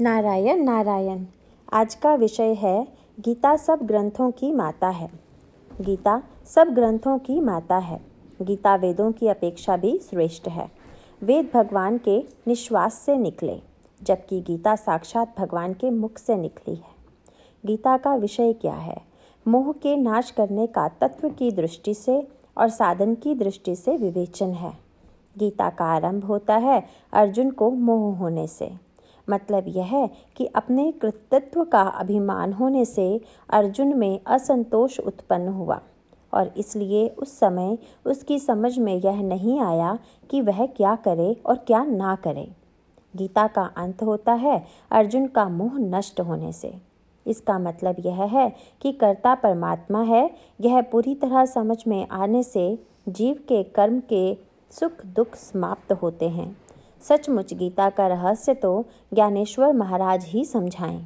नारायण नारायण। आज का विषय है, गीता सब ग्रंथों की माता है। गीता सब ग्रंथों की माता है। गीता वेदों की अपेक्षा भी श्रेष्ठ है। वेद भगवान के निश्वास से निकले, जबकि गीता साक्षात भगवान के मुख से निकली है। गीता का विषय क्या है? मोह के नाश करने का तत्व की दृष्टि से और साधन की दृष्टि से विवेचन है। गीता का आरंभ होता है अर्जुन को मोह होने से। मतलब यह कि अपने कृतित्व का अभिमान होने से अर्जुन में असंतोष उत्पन्न हुआ। और इसलिए उस समय उसकी समझ में यह नहीं आया कि वह क्या करे और क्या ना करे। गीता का अंत होता है अर्जुन का मोह नष्ट होने से। इसका मतलब यह है कि कर्ता परमात्मा है। यह पूरी तरह समझ में आने से जीव के कर्म के सुख दुख समाप्त होते हैं। सचमुच गीता का रहस्य तो ज्ञानेश्वर महाराज ही समझाएँ।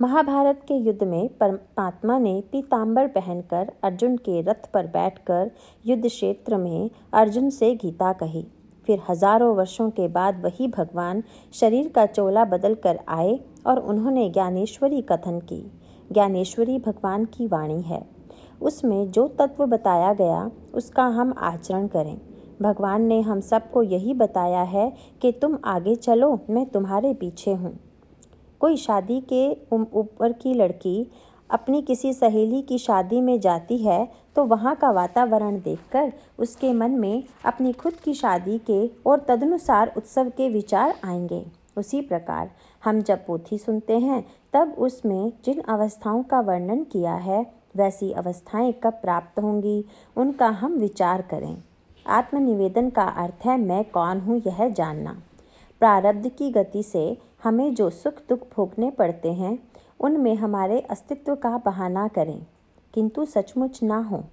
महाभारत के युद्ध में परमात्मा ने पीताम्बर पहनकर अर्जुन के रथ पर बैठकर युद्ध क्षेत्र में अर्जुन से गीता कही। फिर हज़ारों वर्षों के बाद वही भगवान शरीर का चोला बदल कर आए और उन्होंने ज्ञानेश्वरी कथन की। ज्ञानेश्वरी भगवान की वाणी है। उसमें जो तत्व बताया गया, उसका हम आचरण करें। भगवान ने हम सबको यही बताया है कि तुम आगे चलो, मैं तुम्हारे पीछे हूँ। कोई शादी के ऊपर की लड़की अपनी किसी सहेली की शादी में जाती है तो वहाँ का वातावरण देखकर उसके मन में अपनी खुद की शादी के और तदनुसार उत्सव के विचार आएँगे। उसी प्रकार हम जब पोथी सुनते हैं, तब उसमें जिन अवस्थाओं का वर्णन किया है, वैसी अवस्थाएँ कब प्राप्त होंगी, उनका हम विचार करें। आत्मनिवेदन का अर्थ है, मैं कौन हूँ यह जानना। प्रारब्ध की गति से हमें जो सुख दुख भोगने पड़ते हैं, उनमें हमारे अस्तित्व का बहाना करें। किंतु सचमुच ना हो।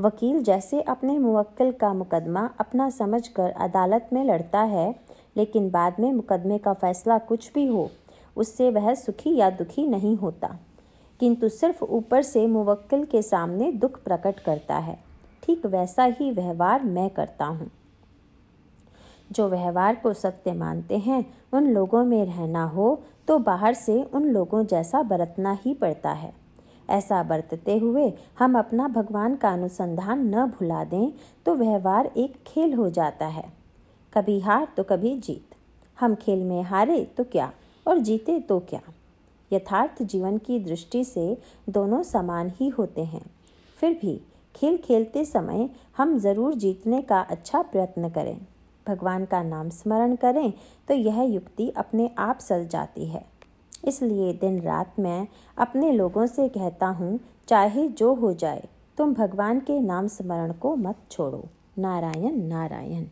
वकील जैसे अपने मुवक्किल का मुकदमा अपना समझकर अदालत में लड़ता है, लेकिन बाद में मुकदमे का फैसला कुछ भी हो, उससे वह सुखी या दुखी नहीं होता। किंतु सिर्फ़ ऊपर से मुवक्किल के सामने दुख प्रकट करता है। ठीक वैसा ही व्यवहार मैं करता हूँ। जो व्यवहार को सत्य मानते हैं, उन लोगों में रहना हो तो बाहर से उन लोगों जैसा बरतना ही पड़ता है। ऐसा बरतते हुए हम अपना भगवान का अनुसंधान न भुला दें तो व्यवहार एक खेल हो जाता है। कभी हार तो कभी जीत। हम खेल में हारे तो क्या, और जीते तो क्या? यथार्थ जीवन की दृष्टि से दोनों समान ही होते हैं। फिर भी खेल खेलते समय हम ज़रूर जीतने का अच्छा प्रयत्न करें। भगवान का नाम स्मरण करें तो यह युक्ति अपने आप सल जाती है। इसलिए दिन रात मैं अपने लोगों से कहता हूँ, चाहे जो हो जाए, तुम भगवान के नाम स्मरण को मत छोड़ो। नारायण नारायण।